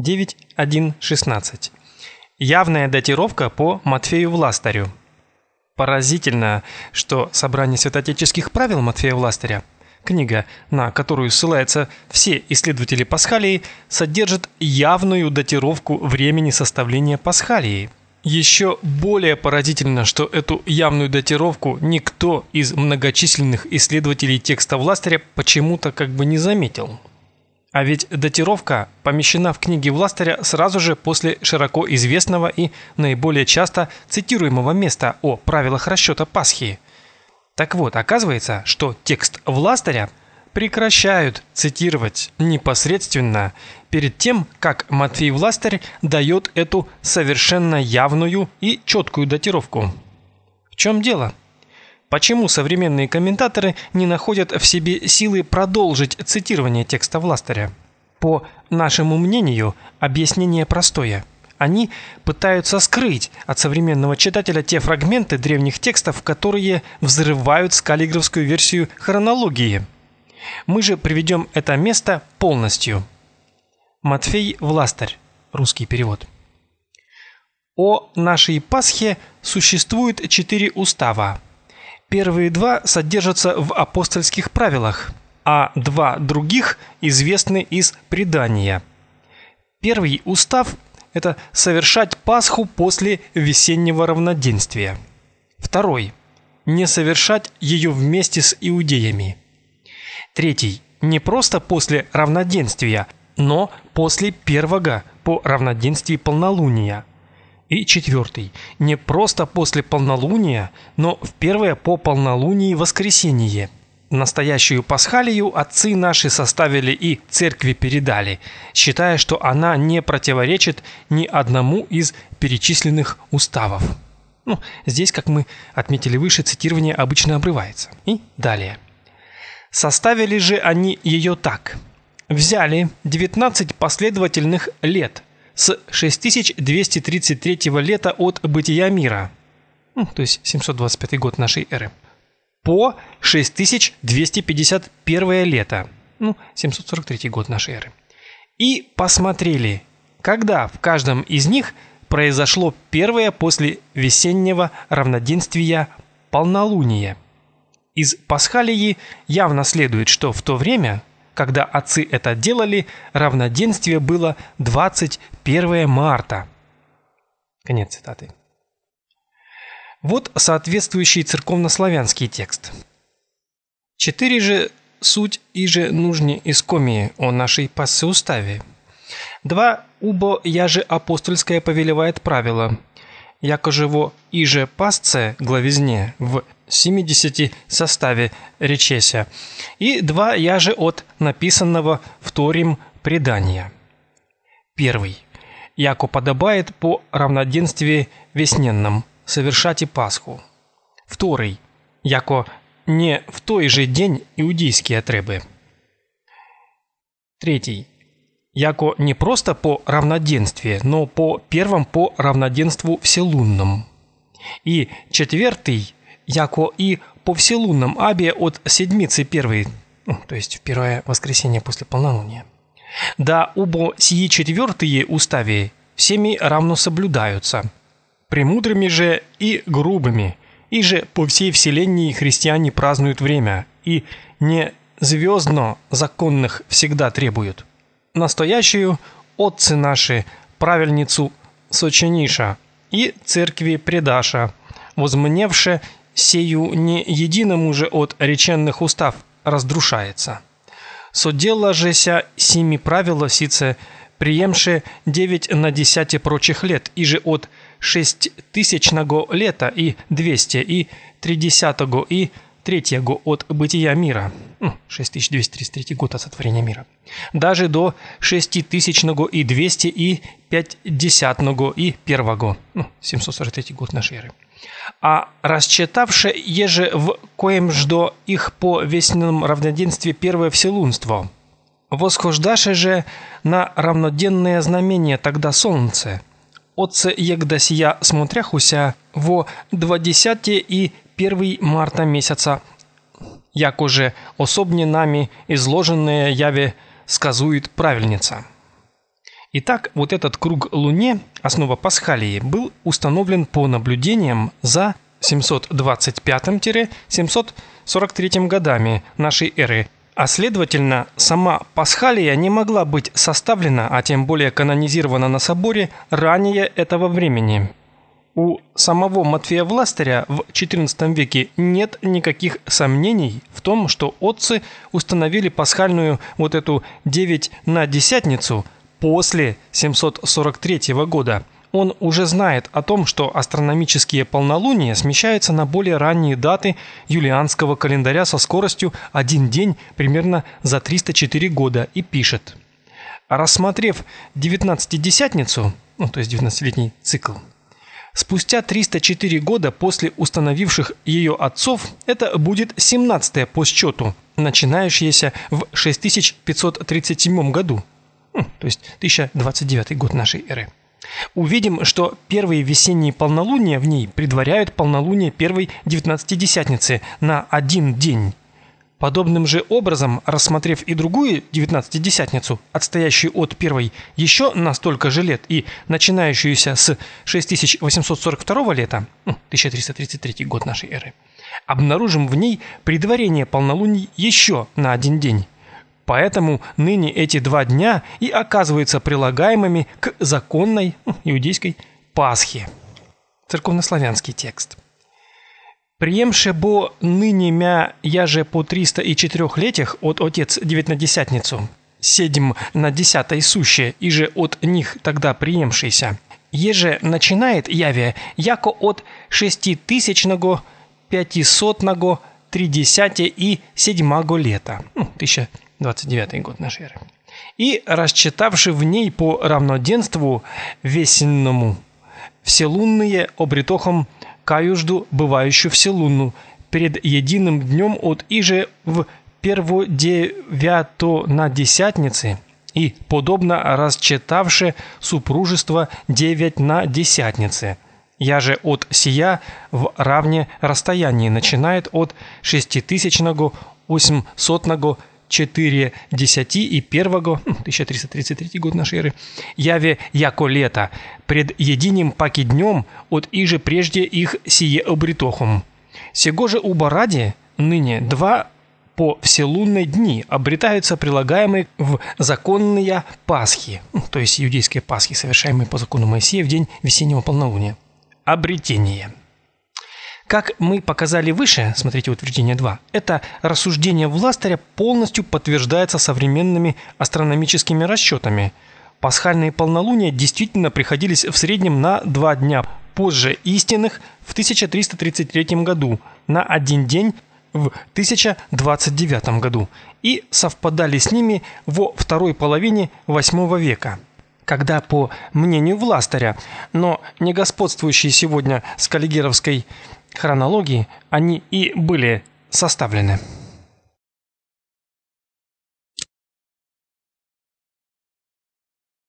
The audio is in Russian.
9.1.16. Явная датировка по Матфею Властарю. Поразительно, что собрание святоотеческих правил Матфея Властаря, книга, на которую ссылаются все исследователи Пасхалии, содержит явную датировку времени составления Пасхалии. Еще более поразительно, что эту явную датировку никто из многочисленных исследователей текста Властаря почему-то как бы не заметил. А ведь датировка помещена в книге Властаря сразу же после широко известного и наиболее часто цитируемого места о правилах расчета Пасхи. Так вот, оказывается, что текст Властаря прекращают цитировать непосредственно перед тем, как Матфей Властарь дает эту совершенно явную и четкую датировку. В чем дело? Почему современные комментаторы не находят в себе силы продолжить цитирование текста Властаря? По нашему мнению, объяснение простое. Они пытаются скрыть от современного читателя те фрагменты древних текстов, которые взрывают скаллиграфскую версию хронологии. Мы же приведем это место полностью. Матфей Властарь. Русский перевод. О нашей Пасхе существует четыре устава – Первые два содержатся в апостольских правилах, а два других известны из предания. Первый устав это совершать Пасху после весеннего равноденствия. Второй не совершать ее вместе с иудеями. Третий не просто после равноденствия, но после первого по равноденствии полнолуния. И четвертый. Не просто после полнолуния, но в первое по полнолунии воскресенье. Настоящую пасхалию отцы наши составили и церкви передали, считая, что она не противоречит ни одному из перечисленных уставов. Ну, здесь, как мы отметили выше, цитирование обычно обрывается. И далее. Составили же они ее так. Взяли 19 последовательных лет – с 6233 лета от бытия мира, ну, то есть 725 год нашей эры, по 6251 лето, ну, 743 год нашей эры. И посмотрели, когда в каждом из них произошло первое после весеннего равноденствия полнолуние. Из Пасхалии явно следует, что в то время, когда отцы это делали, равноденствие было 21 марта. Конец цитаты. Вот соответствующий церковнославянский текст. Четыре же суть и же нужни искомие о нашей пассе уставе. Два убо яже апостольское повелевает правило, яко живо иже пасце главизне в 70 составе речеся, и два яже от написанного вторим предания. Первый. Яко подобает по равноденствии весненном совершать и Пасху. Вторый. Яко не в той же день иудейские требы. Третий. Яко не просто по равноденствии, но по первом по равноденству вселунном. И четвертый яко и по вселунном абе от седмицы первой, ну, то есть в первое воскресенье после полнолуния. Да убо сии четвертые устави всеми равно соблюдаются, премудрыми же и грубыми, и же по всей вселенной христиане празднуют время, и не звездно законных всегда требуют. Настоящую отцы наши правильницу сочиниша и церкви предаша, возмневше сею не единому же от реченных устав разрушается. Соделла жеся сими правила сице, приемше девять на десяти прочих лет, и же от шесть тысячного лета и двести, и тридесятого, и третьего от бытия мира, 6233 ну, год от сотворения мира, даже до шеститысячного и двести и пятьдесятного и первого, 743 ну, год нашей эры а расчитавши еже в коем ждо их по весеннем равноденстве первое вселунство. Восхождаше же на равноденное знамение тогда солнце. Отце егда сия смотряхуся во двадцяте и первый марта месяца, як уже особне нами изложенное яве сказует правильница. Итак, вот этот круг Луне, основа Пасхалии, был установлен по наблюдениям за 725-743 годами нашей эры, а следовательно, сама Пасхалия не могла быть составлена, а тем более канонизирована на соборе ранее этого времени. У самого Матфея Властаря в XIV веке нет никаких сомнений в том, что отцы установили пасхальную вот эту 9 на десятницу после 743 года. Он уже знает о том, что астрономические полнолуния смещаются на более ранние даты юлианского календаря со скоростью один день примерно за 304 года и пишет. Рассмотрев 19-десятницу, ну то есть 19-летний цикл, Спустя 304 года после установивших ее отцов, это будет 17-е по счету, начинающееся в 6537 году, ну, то есть 1029 год нашей эры. Увидим, что первые весенние полнолуния в ней предваряют полнолуние первой девятнадцатидесятницы на один день. Подобным же образом, рассмотрев и другую девятнадцатидесятницу, отстоящую от первой еще на столько же лет и начинающуюся с 6842 лета, 1333 ну, год нашей эры, обнаружим в ней предварение полнолуний еще на один день. Поэтому ныне эти два дня и оказываются прилагаемыми к законной ну, иудейской Пасхе. Церковнославянский текст. Приемше бо ныне мя я же по триста и четырехлетях от отец девятнадесятницу, седьм на десятой суще, и же от них тогда приемшийся. Еже начинает яве, яко от шеститысячного, пятисотного, тридесяти и седьмаго лета. Ну, 1029 год нашей эры. И расчитавши в ней по равноденству весенному, вселунные обретохом каюжду бывающую вселунну, перед единым днем от иже в перводевято на десятнице и подобно расчитавше супружество девять на десятнице. Я же от сия в равне расстоянии начинает от шеститысячного восьмсотного 4 десяти и первого, 1333 ну, год нашей эры, яве яко лето, пред единим паки днем от иже прежде их сие обретохом. Сего же у Баради ныне два по вселунной дни обретаются прилагаемые в законные Пасхи, ну, то есть иудейские Пасхи, совершаемые по закону Моисея в день весеннего полнолуния. Обретение. Как мы показали выше, смотрите утверждение 2, это рассуждение Властаря полностью подтверждается современными астрономическими расчетами. Пасхальные полнолуния действительно приходились в среднем на два дня позже истинных в 1333 году, на один день в 1029 году и совпадали с ними во второй половине VIII века когда, по мнению Властаря, но не господствующей сегодня с хронологии, они и были составлены.